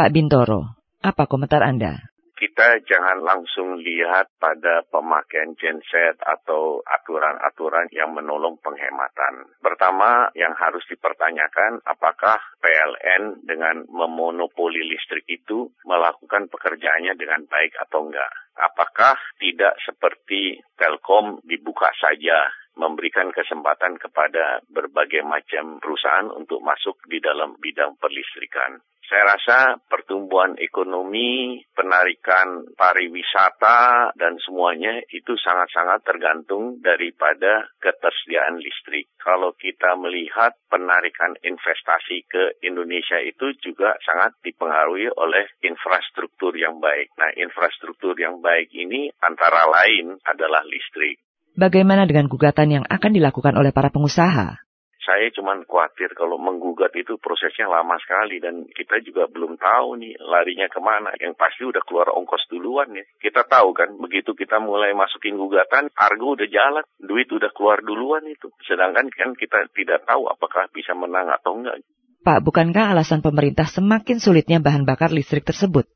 Pak Bintoro, apa komentar Anda? kita jangan langsung lihat pada pemakaian genset atau aturan-aturan yang menolong penghematan. Pertama, yang harus dipertanyakan apakah PLN dengan memonopoli listrik itu melakukan pekerjaannya dengan baik atau enggak. Apakah tidak seperti Telkom dibuka saja memberikan kesempatan kepada berbagai macam perusahaan untuk masuk di dalam bidang perlistrikan. Saya rasa pertumbuhan ekonomi, penarikan pariwisata, dan semuanya itu sangat-sangat tergantung daripada ketersediaan listrik. Kalau kita melihat penarikan investasi ke Indonesia itu juga sangat dipengaruhi oleh infrastruktur yang baik. Nah, infrastruktur yang baik ini antara lain adalah listrik. Bagaimana dengan gugatan yang akan dilakukan oleh para pengusaha? Saya cuma khawatir kalau menggugat itu prosesnya lama sekali dan kita juga belum tahu nih larinya ke mana. Yang pasti udah keluar ongkos duluan ya. Kita tahu kan begitu kita mulai masukin gugatan, argo udah jalan, duit udah keluar duluan itu. Sedangkan kan kita tidak tahu apakah bisa menang atau enggak. Pak, bukankah alasan pemerintah semakin sulitnya bahan bakar listrik tersebut?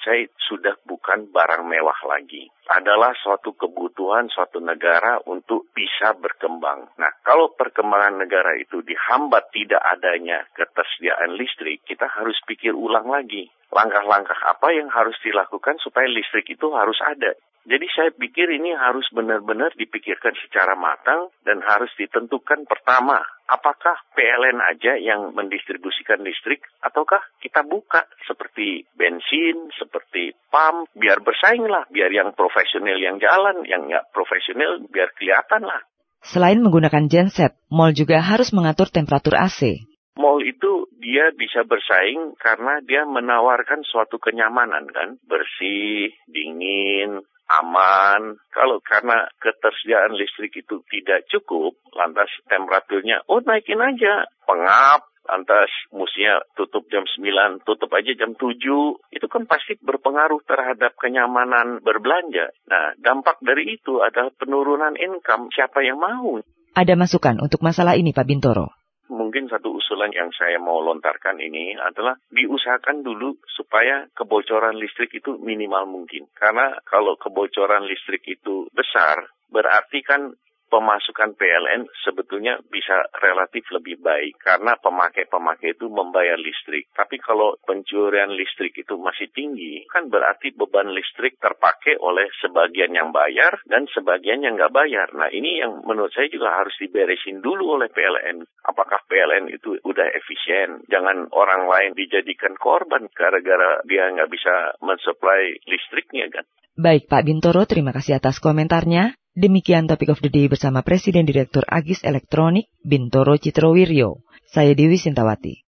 Saya sudah bukan barang mewah lagi. Adalah suatu kebutuhan suatu negara untuk bisa berkembang. Nah, kalau perkembangan negara itu dihambat tidak adanya ketersediaan listrik, kita harus pikir ulang lagi. Langkah-langkah apa yang harus dilakukan supaya listrik itu harus ada. Jadi saya pikir ini harus benar-benar dipikirkan secara matang dan harus ditentukan pertama apakah PLN aja yang mendistribusikan listrik ataukah kita buka seperti bensin, seperti pam, biar bersaing lah, biar yang profesional yang jalan, yang nggak profesional biar kelihatan lah. Selain menggunakan genset, mall juga harus mengatur temperatur AC. Mall itu dia bisa bersaing karena dia menawarkan suatu kenyamanan kan, bersih, dingin, aman. Kalau karena ketersediaan listrik itu tidak cukup, lantas temperaturnya, oh naikin aja. Pengap, lantas musiknya tutup jam 9, tutup aja jam 7. Itu kan pasti berpengaruh terhadap kenyamanan berbelanja. Nah, dampak dari itu adalah penurunan income. Siapa yang mau? Ada masukan untuk masalah ini, Pak Bintoro? mungkin satu usulan yang saya mau lontarkan ini adalah diusahakan dulu supaya kebocoran listrik itu minimal mungkin. Karena kalau kebocoran listrik itu besar, berarti kan pemasukan PLN sebetulnya bisa relatif lebih baik karena pemakai-pemakai itu membayar listrik. Tapi kalau pencurian listrik itu masih tinggi, kan berarti beban listrik terpakai oleh sebagian yang bayar dan sebagian yang nggak bayar. Nah ini yang menurut saya juga harus diberesin dulu oleh PLN. Apakah PLN itu udah efisien? Jangan orang lain dijadikan korban gara-gara dia nggak bisa mensuplai listriknya kan. Baik Pak Bintoro, terima kasih atas komentarnya. Demikian topik of the day bersama Presiden Direktur Agis Elektronik Bintoro Citrowiryo. Saya Dewi Sintawati.